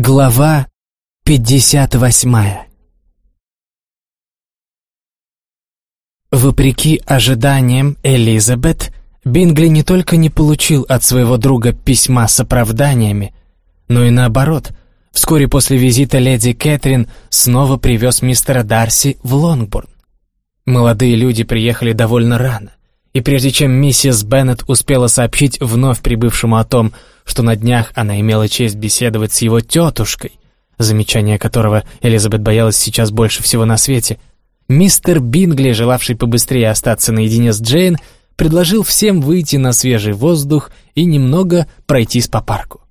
Глава 58 Вопреки ожиданиям Элизабет, Бингли не только не получил от своего друга письма с оправданиями, но и наоборот, вскоре после визита леди Кэтрин снова привез мистера Дарси в Лонгборн. Молодые люди приехали довольно рано, и прежде чем миссис Беннет успела сообщить вновь прибывшему о том, что на днях она имела честь беседовать с его тетушкой, замечание которого Элизабет боялась сейчас больше всего на свете, мистер Бингли, желавший побыстрее остаться наедине с Джейн, предложил всем выйти на свежий воздух и немного пройтись по парку.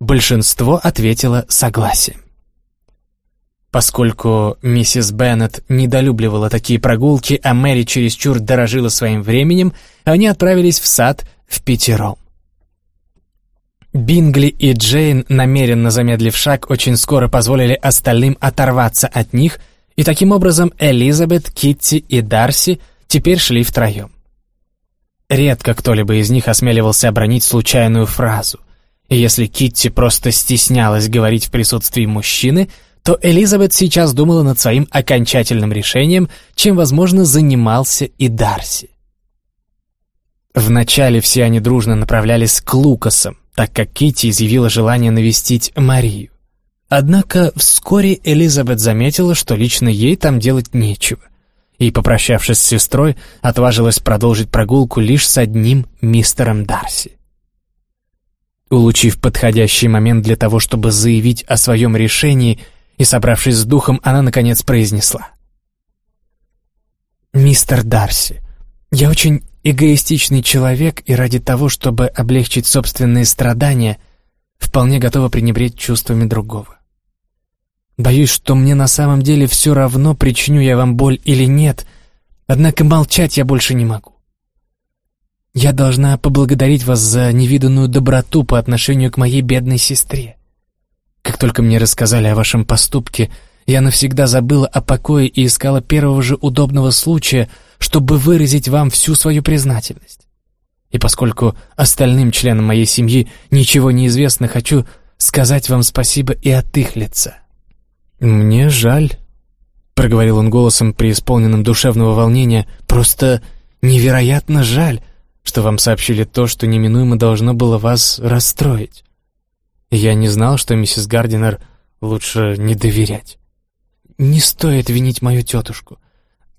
Большинство ответило согласием. Поскольку миссис Беннет недолюбливала такие прогулки, а Мэри чересчур дорожила своим временем, они отправились в сад в пятером. Бингли и Джейн, намеренно замедлив шаг, очень скоро позволили остальным оторваться от них, и таким образом Элизабет, Китти и Дарси теперь шли втроем. Редко кто-либо из них осмеливался обронить случайную фразу, и если Китти просто стеснялась говорить в присутствии мужчины, то Элизабет сейчас думала над своим окончательным решением, чем, возможно, занимался и Дарси. Вначале все они дружно направлялись к Лукасам, так как Кити изъявила желание навестить Марию. Однако вскоре Элизабет заметила, что лично ей там делать нечего, и, попрощавшись с сестрой, отважилась продолжить прогулку лишь с одним мистером Дарси. Улучив подходящий момент для того, чтобы заявить о своем решении, и, собравшись с духом, она, наконец, произнесла. «Мистер Дарси, я очень эгоистичный человек и ради того, чтобы облегчить собственные страдания, вполне готова пренебречь чувствами другого. Боюсь, что мне на самом деле все равно, причиню я вам боль или нет, однако молчать я больше не могу. Я должна поблагодарить вас за невиданную доброту по отношению к моей бедной сестре. Как только мне рассказали о вашем поступке, я навсегда забыла о покое и искала первого же удобного случая, чтобы выразить вам всю свою признательность. И поскольку остальным членам моей семьи ничего не известно, хочу сказать вам спасибо и от их лица. «Мне жаль», — проговорил он голосом, преисполненным душевного волнения, «просто невероятно жаль, что вам сообщили то, что неминуемо должно было вас расстроить. Я не знал, что миссис Гардинер лучше не доверять. Не стоит винить мою тетушку.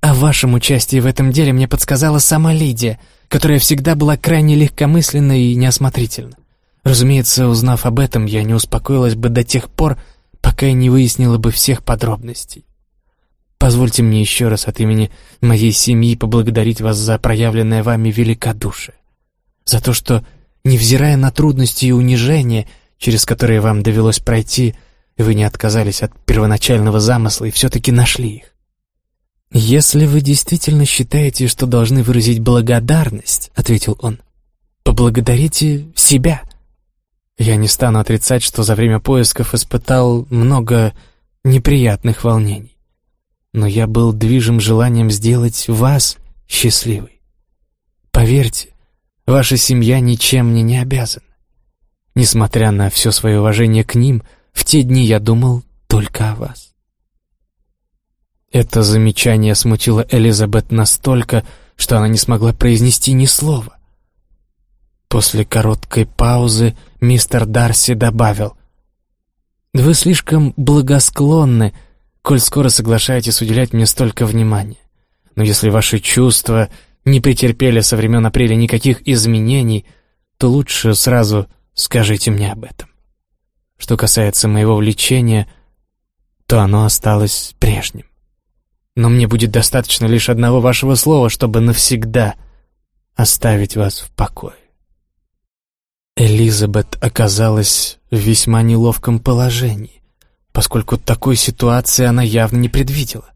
О вашем участии в этом деле мне подсказала сама Лидия, которая всегда была крайне легкомысленна и неосмотрительна. Разумеется, узнав об этом, я не успокоилась бы до тех пор, пока я не выяснила бы всех подробностей. Позвольте мне еще раз от имени моей семьи поблагодарить вас за проявленное вами великодушие. За то, что, невзирая на трудности и унижения, через которые вам довелось пройти, вы не отказались от первоначального замысла и все-таки нашли их. «Если вы действительно считаете, что должны выразить благодарность», — ответил он, — «поблагодарите себя». Я не стану отрицать, что за время поисков испытал много неприятных волнений. Но я был движим желанием сделать вас счастливой. Поверьте, ваша семья ничем мне не обязана. Несмотря на все свое уважение к ним, в те дни я думал только о вас. Это замечание смутило Элизабет настолько, что она не смогла произнести ни слова. После короткой паузы мистер Дарси добавил, «Вы слишком благосклонны, коль скоро соглашаетесь уделять мне столько внимания. Но если ваши чувства не претерпели со времен апреля никаких изменений, то лучше сразу скажите мне об этом. Что касается моего влечения, то оно осталось прежним но мне будет достаточно лишь одного вашего слова, чтобы навсегда оставить вас в покое. Элизабет оказалась в весьма неловком положении, поскольку такой ситуации она явно не предвидела.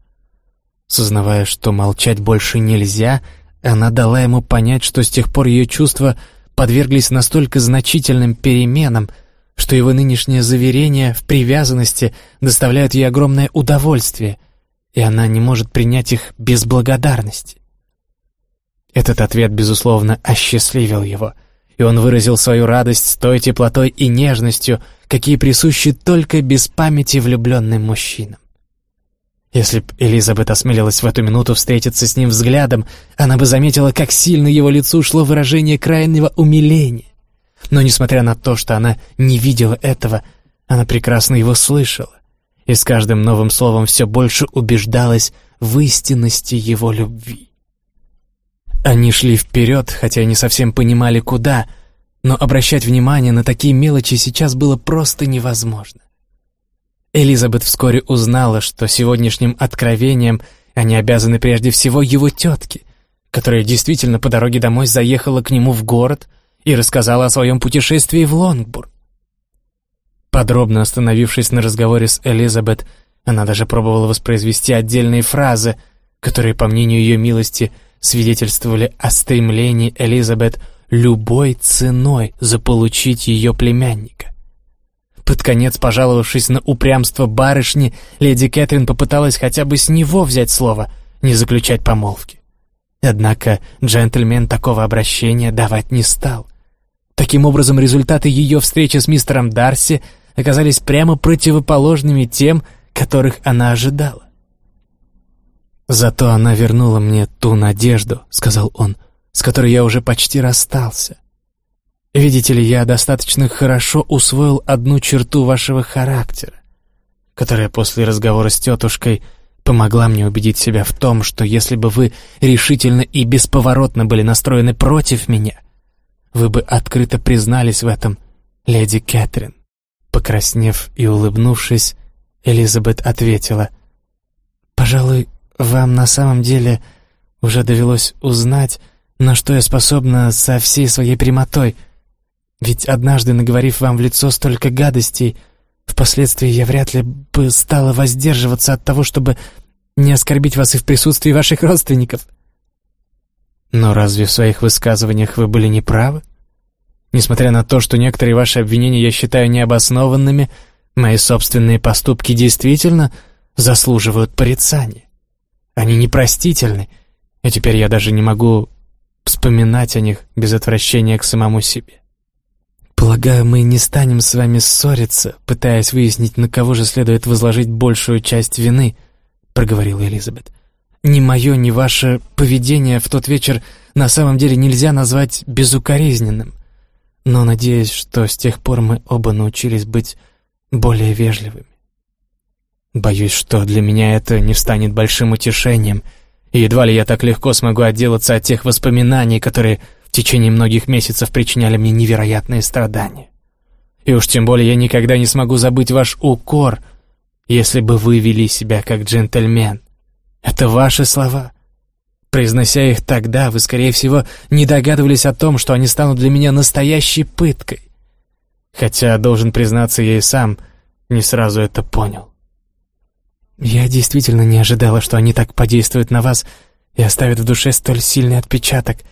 Сознавая, что молчать больше нельзя, она дала ему понять, что с тех пор ее чувства подверглись настолько значительным переменам, что его нынешнее заверение в привязанности доставляют ей огромное удовольствие — и она не может принять их без благодарности. Этот ответ, безусловно, осчастливил его, и он выразил свою радость с той теплотой и нежностью, какие присущи только без памяти влюбленным мужчинам. Если б Элизабет осмелилась в эту минуту встретиться с ним взглядом, она бы заметила, как сильно его лицу шло выражение крайнего умиления. Но, несмотря на то, что она не видела этого, она прекрасно его слышала, и с каждым новым словом все больше убеждалась в истинности его любви. Они шли вперед, хотя не совсем понимали, куда, но обращать внимание на такие мелочи сейчас было просто невозможно. Элизабет вскоре узнала, что сегодняшним откровением они обязаны прежде всего его тетке, которая действительно по дороге домой заехала к нему в город и рассказала о своем путешествии в Лонгбург. Подробно остановившись на разговоре с Элизабет, она даже пробовала воспроизвести отдельные фразы, которые, по мнению ее милости, свидетельствовали о стремлении Элизабет любой ценой заполучить ее племянника. Под конец, пожаловавшись на упрямство барышни, леди Кэтрин попыталась хотя бы с него взять слово, не заключать помолвки. Однако джентльмен такого обращения давать не стал. Таким образом, результаты ее встречи с мистером Дарси оказались прямо противоположными тем, которых она ожидала. «Зато она вернула мне ту надежду», — сказал он, — «с которой я уже почти расстался. Видите ли, я достаточно хорошо усвоил одну черту вашего характера, которая после разговора с тетушкой помогла мне убедить себя в том, что если бы вы решительно и бесповоротно были настроены против меня, вы бы открыто признались в этом, леди Кэтрин. Покраснев и улыбнувшись, Элизабет ответила, «Пожалуй, вам на самом деле уже довелось узнать, на что я способна со всей своей прямотой — ведь однажды, наговорив вам в лицо столько гадостей, впоследствии я вряд ли бы стала воздерживаться от того, чтобы не оскорбить вас и в присутствии ваших родственников. Но разве в своих высказываниях вы были неправы? Несмотря на то, что некоторые ваши обвинения я считаю необоснованными, мои собственные поступки действительно заслуживают порицания. Они непростительны, и теперь я даже не могу вспоминать о них без отвращения к самому себе. «Полагаю, мы не станем с вами ссориться, пытаясь выяснить, на кого же следует возложить большую часть вины», — проговорила Элизабет. «Ни мое, ни ваше поведение в тот вечер на самом деле нельзя назвать безукоризненным. Но надеюсь, что с тех пор мы оба научились быть более вежливыми. Боюсь, что для меня это не станет большим утешением, и едва ли я так легко смогу отделаться от тех воспоминаний, которые в течение многих месяцев причиняли мне невероятные страдания. И уж тем более я никогда не смогу забыть ваш укор, если бы вы вели себя как джентльмен. Это ваши слова. Произнося их тогда, вы, скорее всего, не догадывались о том, что они станут для меня настоящей пыткой. Хотя, должен признаться, я и сам не сразу это понял. Я действительно не ожидала, что они так подействуют на вас и оставят в душе столь сильный отпечаток —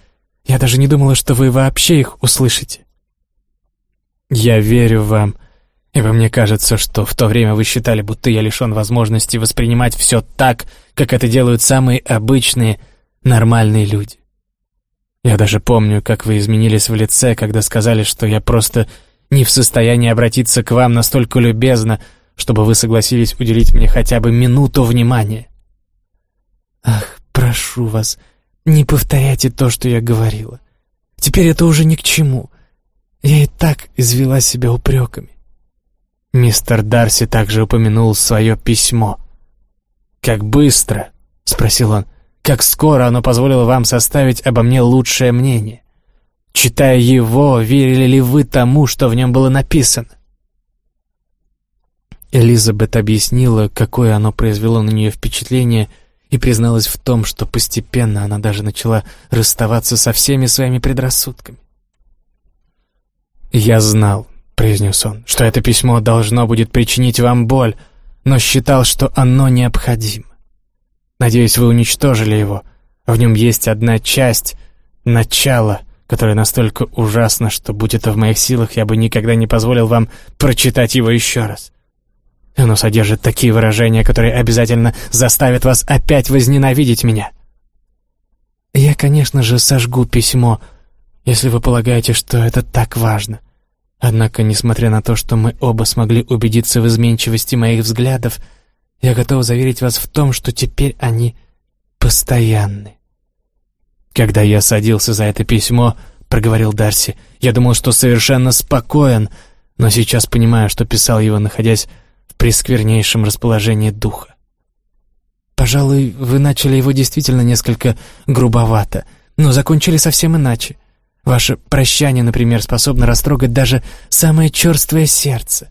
я даже не думала, что вы вообще их услышите. Я верю вам, ибо мне кажется, что в то время вы считали, будто я лишен возможности воспринимать все так, как это делают самые обычные, нормальные люди. Я даже помню, как вы изменились в лице, когда сказали, что я просто не в состоянии обратиться к вам настолько любезно, чтобы вы согласились уделить мне хотя бы минуту внимания. Ах, прошу вас, — не повторяйте то, что я говорила. Теперь это уже ни к чему. Я и так извела себя упреками. Мистер Дарси также упомянул свое письмо. «Как быстро?» — спросил он. «Как скоро оно позволило вам составить обо мне лучшее мнение? Читая его, верили ли вы тому, что в нем было написано?» Элизабет объяснила, какое оно произвело на нее впечатление — и призналась в том, что постепенно она даже начала расставаться со всеми своими предрассудками. «Я знал», — произнес он, — «что это письмо должно будет причинить вам боль, но считал, что оно необходимо. Надеюсь, вы уничтожили его. В нем есть одна часть, начало, которое настолько ужасно, что, будь это в моих силах, я бы никогда не позволил вам прочитать его еще раз. Оно содержит такие выражения, которые обязательно заставят вас опять возненавидеть меня. Я, конечно же, сожгу письмо, если вы полагаете, что это так важно. Однако, несмотря на то, что мы оба смогли убедиться в изменчивости моих взглядов, я готов заверить вас в том, что теперь они постоянны. Когда я садился за это письмо, проговорил Дарси, я думал, что совершенно спокоен, но сейчас понимаю, что писал его, находясь в пресквернейшем расположении духа. Пожалуй, вы начали его действительно несколько грубовато, но закончили совсем иначе. Ваше прощание, например, способно растрогать даже самое черствое сердце.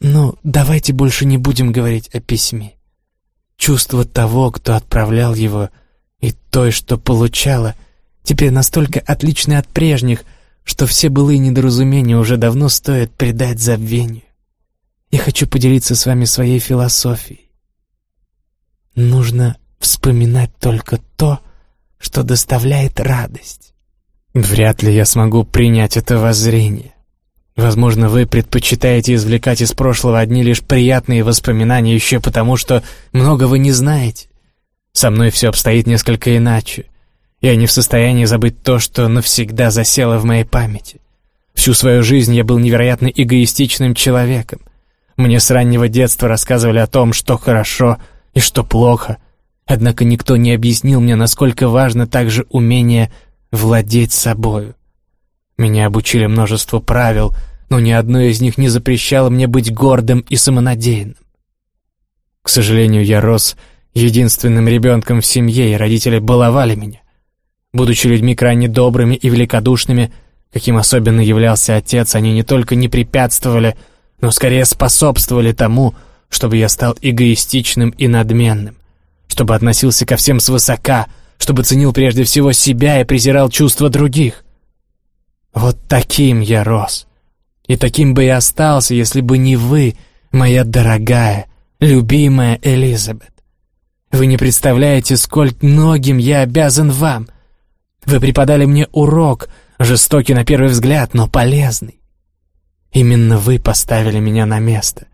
Но давайте больше не будем говорить о письме. Чувство того, кто отправлял его, и той, что получала, теперь настолько отличны от прежних, что все былые недоразумения уже давно стоит предать забвению. Я хочу поделиться с вами своей философией. Нужно вспоминать только то, что доставляет радость. Вряд ли я смогу принять это воззрение. Возможно, вы предпочитаете извлекать из прошлого одни лишь приятные воспоминания еще потому, что много вы не знаете. Со мной все обстоит несколько иначе. Я не в состоянии забыть то, что навсегда засело в моей памяти. Всю свою жизнь я был невероятно эгоистичным человеком. Мне с раннего детства рассказывали о том, что хорошо и что плохо, однако никто не объяснил мне, насколько важно также умение владеть собою. Меня обучили множеству правил, но ни одно из них не запрещало мне быть гордым и самонадеянным. К сожалению, я рос единственным ребенком в семье, и родители баловали меня. Будучи людьми крайне добрыми и великодушными, каким особенно являлся отец, они не только не препятствовали, но скорее способствовали тому, чтобы я стал эгоистичным и надменным, чтобы относился ко всем свысока, чтобы ценил прежде всего себя и презирал чувства других. Вот таким я рос. И таким бы и остался, если бы не вы, моя дорогая, любимая Элизабет. Вы не представляете, сколь многим я обязан вам. Вы преподали мне урок, жестокий на первый взгляд, но полезный. Именно вы поставили меня на место.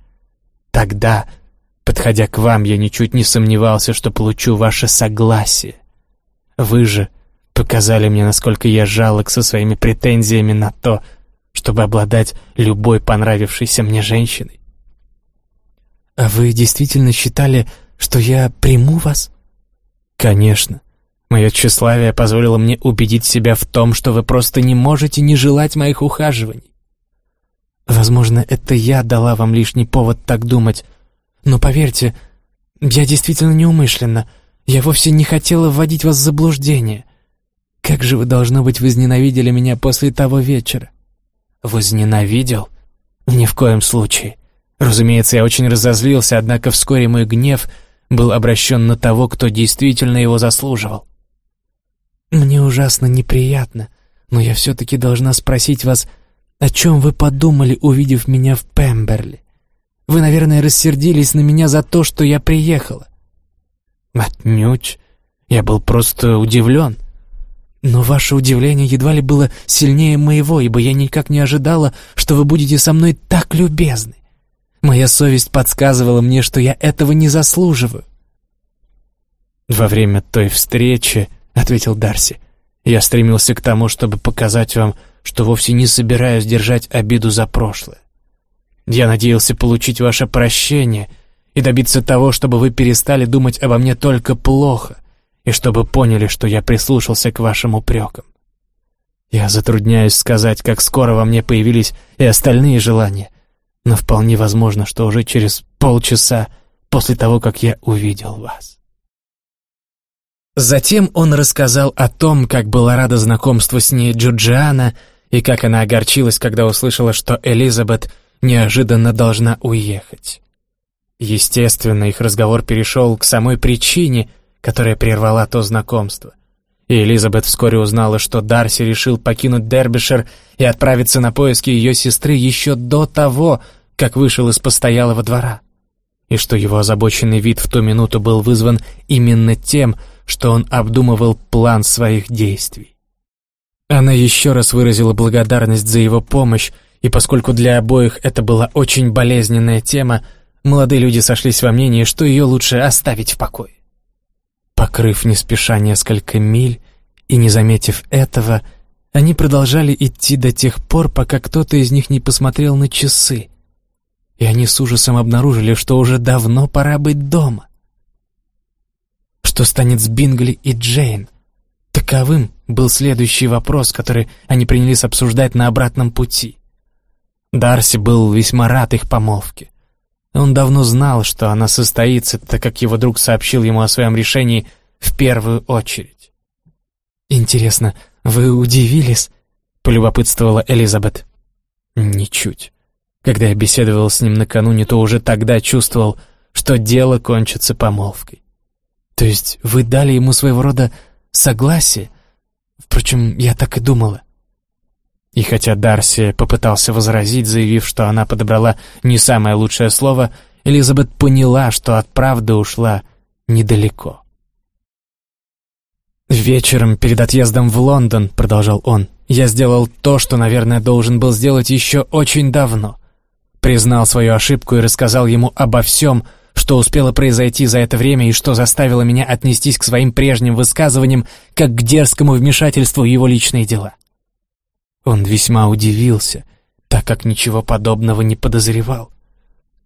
Тогда, подходя к вам, я ничуть не сомневался, что получу ваше согласие. Вы же показали мне, насколько я жалок со своими претензиями на то, чтобы обладать любой понравившейся мне женщиной. А вы действительно считали, что я приму вас? Конечно. Мое тщеславие позволило мне убедить себя в том, что вы просто не можете не желать моих ухаживаний. Возможно, это я дала вам лишний повод так думать, но поверьте, я действительно неумышленно — я вовсе не хотела вводить вас в заблуждение. Как же вы, должно быть, возненавидели меня после того вечера?» «Возненавидел? Ни в коем случае. Разумеется, я очень разозлился, однако вскоре мой гнев был обращен на того, кто действительно его заслуживал. Мне ужасно неприятно, но я все-таки должна спросить вас, о чем вы подумали, увидев меня в Пемберли? Вы, наверное, рассердились на меня за то, что я приехала. «Отнюдь. Я был просто удивлен». «Но ваше удивление едва ли было сильнее моего, ибо я никак не ожидала, что вы будете со мной так любезны. Моя совесть подсказывала мне, что я этого не заслуживаю». «Во время той встречи», — ответил Дарси, — «я стремился к тому, чтобы показать вам, что вовсе не собираюсь держать обиду за прошлое. Я надеялся получить ваше прощение — и добиться того, чтобы вы перестали думать обо мне только плохо, и чтобы поняли, что я прислушался к вашим упрекам. Я затрудняюсь сказать, как скоро во мне появились и остальные желания, но вполне возможно, что уже через полчаса после того, как я увидел вас. Затем он рассказал о том, как была рада знакомству с ней Джорджиана и как она огорчилась, когда услышала, что Элизабет неожиданно должна уехать. Естественно, их разговор перешел к самой причине, которая прервала то знакомство. И Элизабет вскоре узнала, что Дарси решил покинуть Дербишир и отправиться на поиски ее сестры еще до того, как вышел из постоялого двора. И что его озабоченный вид в ту минуту был вызван именно тем, что он обдумывал план своих действий. Она еще раз выразила благодарность за его помощь, и поскольку для обоих это была очень болезненная тема, Молодые люди сошлись во мнении, что ее лучше оставить в покое. Покрыв не спеша несколько миль и не заметив этого, Они продолжали идти до тех пор, пока кто-то из них не посмотрел на часы. И они с ужасом обнаружили, что уже давно пора быть дома. Что станет с Бингли и Джейн? Таковым был следующий вопрос, который они принялись обсуждать на обратном пути. Дарси был весьма рад их помолвке. Он давно знал, что она состоится, так как его друг сообщил ему о своем решении в первую очередь. «Интересно, вы удивились?» — полюбопытствовала Элизабет. «Ничуть. Когда я беседовал с ним накануне, то уже тогда чувствовал, что дело кончится помолвкой. То есть вы дали ему своего рода согласие? Впрочем, я так и думала. И хотя Дарси попытался возразить, заявив, что она подобрала не самое лучшее слово, Элизабет поняла, что от правды ушла недалеко. «Вечером перед отъездом в Лондон», — продолжал он, — «я сделал то, что, наверное, должен был сделать еще очень давно. Признал свою ошибку и рассказал ему обо всем, что успело произойти за это время и что заставило меня отнестись к своим прежним высказываниям как к дерзкому вмешательству в его личные дела. Он весьма удивился, так как ничего подобного не подозревал.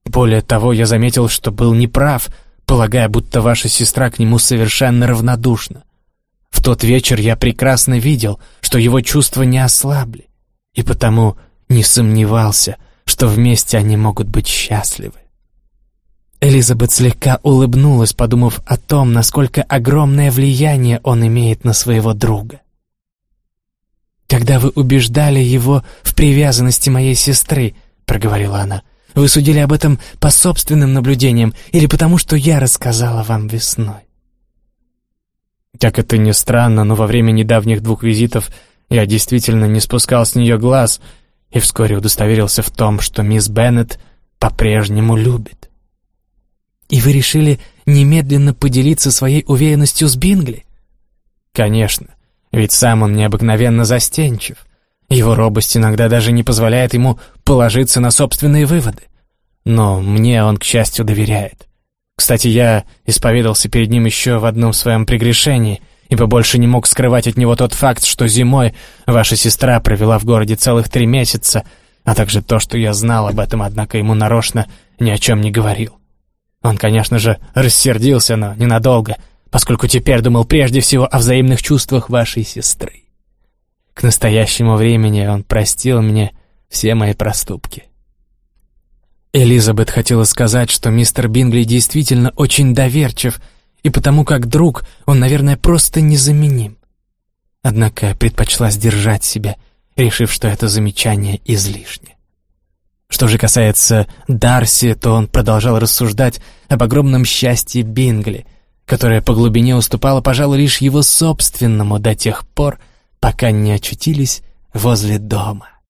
Более того, я заметил, что был неправ, полагая, будто ваша сестра к нему совершенно равнодушна. В тот вечер я прекрасно видел, что его чувства не ослабли, и потому не сомневался, что вместе они могут быть счастливы. Элизабет слегка улыбнулась, подумав о том, насколько огромное влияние он имеет на своего друга. «Когда вы убеждали его в привязанности моей сестры», — проговорила она, — «вы судили об этом по собственным наблюдениям или потому, что я рассказала вам весной?» Как это ни странно, но во время недавних двух визитов я действительно не спускал с нее глаз и вскоре удостоверился в том, что мисс Беннет по-прежнему любит. «И вы решили немедленно поделиться своей уверенностью с Бингли?» «Конечно, ведь сам он необыкновенно застенчив. Его робость иногда даже не позволяет ему положиться на собственные выводы. Но мне он, к счастью, доверяет. Кстати, я исповедался перед ним еще в одном своем прегрешении, ибо больше не мог скрывать от него тот факт, что зимой ваша сестра провела в городе целых три месяца, а также то, что я знал об этом, однако ему нарочно ни о чем не говорил. Он, конечно же, рассердился, но ненадолго, поскольку теперь думал прежде всего о взаимных чувствах вашей сестры. К настоящему времени он простил мне все мои проступки. Элизабет хотела сказать, что мистер Бингли действительно очень доверчив, и потому как друг он, наверное, просто незаменим. Однако предпочла сдержать себя, решив, что это замечание излишне. Что же касается Дарси, то он продолжал рассуждать об огромном счастье Бингли, которое по глубине уступало, пожалуй, лишь его собственному до тех пор, пока не очутились возле дома.